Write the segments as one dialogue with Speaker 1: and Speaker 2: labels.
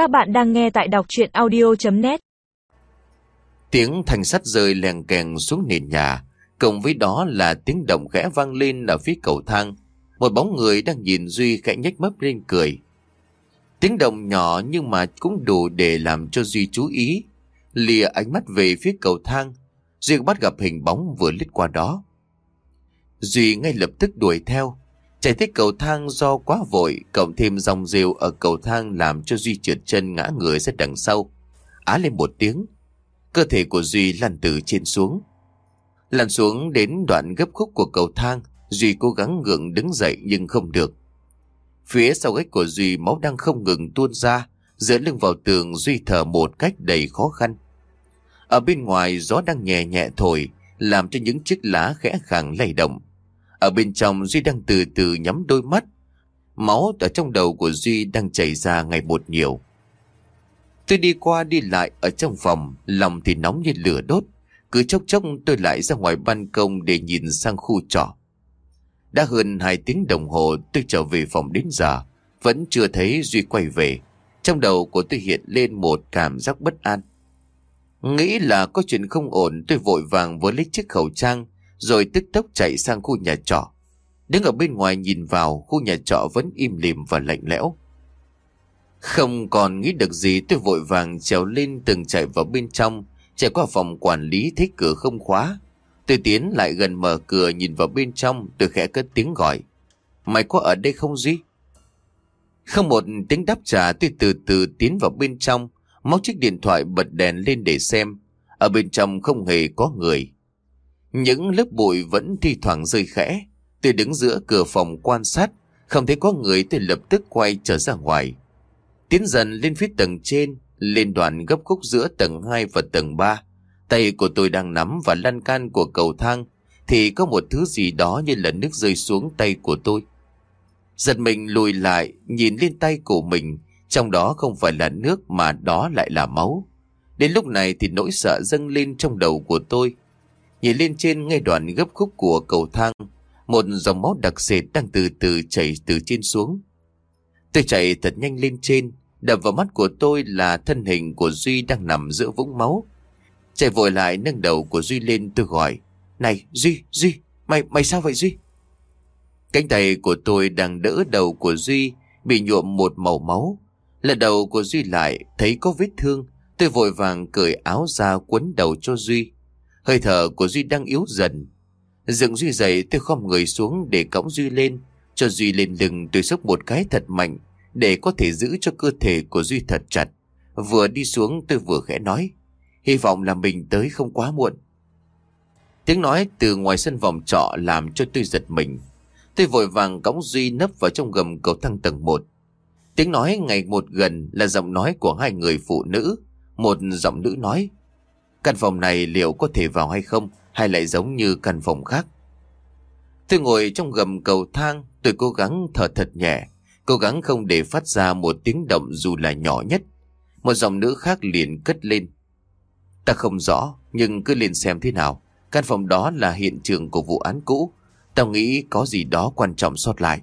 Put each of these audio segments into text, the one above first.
Speaker 1: Các bạn đang nghe tại đọc chuyện audio.net
Speaker 2: Tiếng thành sắt rơi lèn kèn xuống nền nhà, cộng với đó là tiếng động khẽ vang lên ở phía cầu thang. Một bóng người đang nhìn Duy khẽ nhếch mấp lên cười. Tiếng động nhỏ nhưng mà cũng đủ để làm cho Duy chú ý. Lìa ánh mắt về phía cầu thang, Duy bắt gặp hình bóng vừa lít qua đó. Duy ngay lập tức đuổi theo, chạy thích cầu thang do quá vội, cộng thêm dòng rìu ở cầu thang làm cho Duy trượt chân ngã người ra đằng sau. Á lên một tiếng, cơ thể của Duy lăn từ trên xuống. Lăn xuống đến đoạn gấp khúc của cầu thang, Duy cố gắng gượng đứng dậy nhưng không được. Phía sau gách của Duy máu đang không ngừng tuôn ra, dựa lưng vào tường Duy thở một cách đầy khó khăn. Ở bên ngoài gió đang nhẹ nhẹ thổi, làm cho những chiếc lá khẽ khàng lay động. Ở bên trong Duy đang từ từ nhắm đôi mắt. Máu ở trong đầu của Duy đang chảy ra ngày một nhiều. Tôi đi qua đi lại ở trong phòng, lòng thì nóng như lửa đốt. Cứ chốc chốc tôi lại ra ngoài ban công để nhìn sang khu trọ. Đã hơn hai tiếng đồng hồ tôi trở về phòng đến giờ, vẫn chưa thấy Duy quay về. Trong đầu của tôi hiện lên một cảm giác bất an. Nghĩ là có chuyện không ổn tôi vội vàng với lấy chiếc khẩu trang rồi tức tốc chạy sang khu nhà trọ. Đứng ở bên ngoài nhìn vào, khu nhà trọ vẫn im lìm và lạnh lẽo. Không còn nghĩ được gì tôi vội vàng trèo lên từng chạy vào bên trong, chạy qua phòng quản lý thấy cửa không khóa. Tôi tiến lại gần mở cửa nhìn vào bên trong, tôi khẽ cất tiếng gọi. Mày có ở đây không Duy? Không một tiếng đáp trả tôi từ từ tiến vào bên trong, móc chiếc điện thoại bật đèn lên để xem. Ở bên trong không hề có người. Những lớp bụi vẫn thi thoảng rơi khẽ. Tôi đứng giữa cửa phòng quan sát, không thấy có người tôi lập tức quay trở ra ngoài. Tiến dần lên phía tầng trên, lên đoạn gấp khúc giữa tầng 2 và tầng 3. Tay của tôi đang nắm vào lan can của cầu thang, thì có một thứ gì đó như là nước rơi xuống tay của tôi. Giật mình lùi lại, nhìn lên tay của mình, trong đó không phải là nước mà đó lại là máu. Đến lúc này thì nỗi sợ dâng lên trong đầu của tôi. Nhìn lên trên ngay đoạn gấp khúc của cầu thang, một dòng máu đặc sệt đang từ từ chảy từ trên xuống. Tôi chạy thật nhanh lên trên, đập vào mắt của tôi là thân hình của Duy đang nằm giữa vũng máu. Chạy vội lại nâng đầu của Duy lên tôi gọi, Này Duy, Duy, mày, mày sao vậy Duy? Cánh tay của tôi đang đỡ đầu của Duy bị nhuộm một màu máu. lần đầu của Duy lại thấy có vết thương, tôi vội vàng cởi áo ra quấn đầu cho Duy. Hơi thở của Duy đang yếu dần. Dựng Duy dậy, tôi khom người xuống để cõng Duy lên. Cho Duy lên lưng, tôi sốc một cái thật mạnh, để có thể giữ cho cơ thể của Duy thật chặt. Vừa đi xuống, tôi vừa khẽ nói. Hy vọng là mình tới không quá muộn. Tiếng nói từ ngoài sân vòng trọ làm cho tôi giật mình. Tôi vội vàng cõng Duy nấp vào trong gầm cầu thang tầng 1. Tiếng nói ngày một gần là giọng nói của hai người phụ nữ. Một giọng nữ nói. Căn phòng này liệu có thể vào hay không, Hay lại giống như căn phòng khác? Tôi ngồi trong gầm cầu thang, Tôi cố gắng thở thật nhẹ, Cố gắng không để phát ra một tiếng động dù là nhỏ nhất. Một giọng nữ khác liền cất lên. Ta không rõ, Nhưng cứ lên xem thế nào. Căn phòng đó là hiện trường của vụ án cũ. Tao nghĩ có gì đó quan trọng sót lại.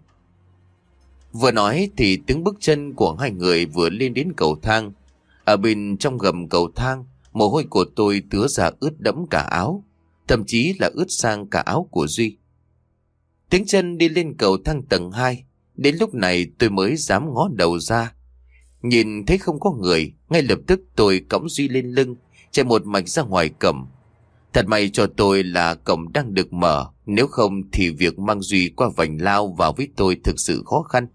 Speaker 2: Vừa nói thì tiếng bước chân của hai người vừa lên đến cầu thang. Ở bên trong gầm cầu thang Mồ hôi của tôi tứa ra ướt đẫm cả áo, thậm chí là ướt sang cả áo của Duy. Tiếng chân đi lên cầu thang tầng 2, đến lúc này tôi mới dám ngó đầu ra. Nhìn thấy không có người, ngay lập tức tôi cõng Duy lên lưng, chạy một mạch ra ngoài cổng. Thật may cho tôi là cổng đang được mở, nếu không thì việc mang Duy qua vành lao vào với tôi thực sự khó khăn.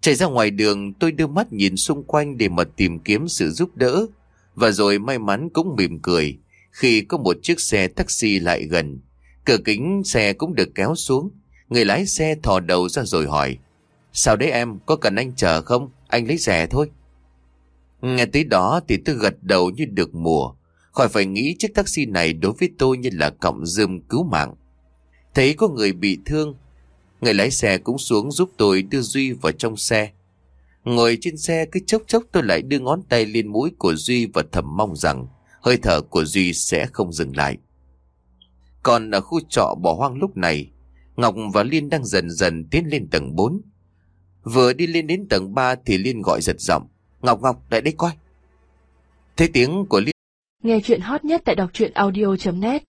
Speaker 2: Chạy ra ngoài đường tôi đưa mắt nhìn xung quanh để mà tìm kiếm sự giúp đỡ. Và rồi may mắn cũng mỉm cười khi có một chiếc xe taxi lại gần. Cửa kính xe cũng được kéo xuống. Người lái xe thò đầu ra rồi hỏi. Sao đấy em, có cần anh chờ không? Anh lấy rẻ thôi. Nghe tới đó thì tôi gật đầu như được mùa. Khỏi phải nghĩ chiếc taxi này đối với tôi như là cọng dơm cứu mạng. Thấy có người bị thương, người lái xe cũng xuống giúp tôi đưa Duy vào trong xe. Ngồi trên xe cứ chốc chốc tôi lại đưa ngón tay lên mũi của Duy và thầm mong rằng hơi thở của Duy sẽ không dừng lại. Còn ở khu trọ bỏ hoang lúc này, Ngọc và Liên đang dần dần tiến lên tầng 4. Vừa đi lên đến tầng 3 thì Liên gọi giật giọng. Ngọc Ngọc lại đây coi Thế tiếng của Liên
Speaker 3: Nghe chuyện hot nhất tại đọc truyện audio.net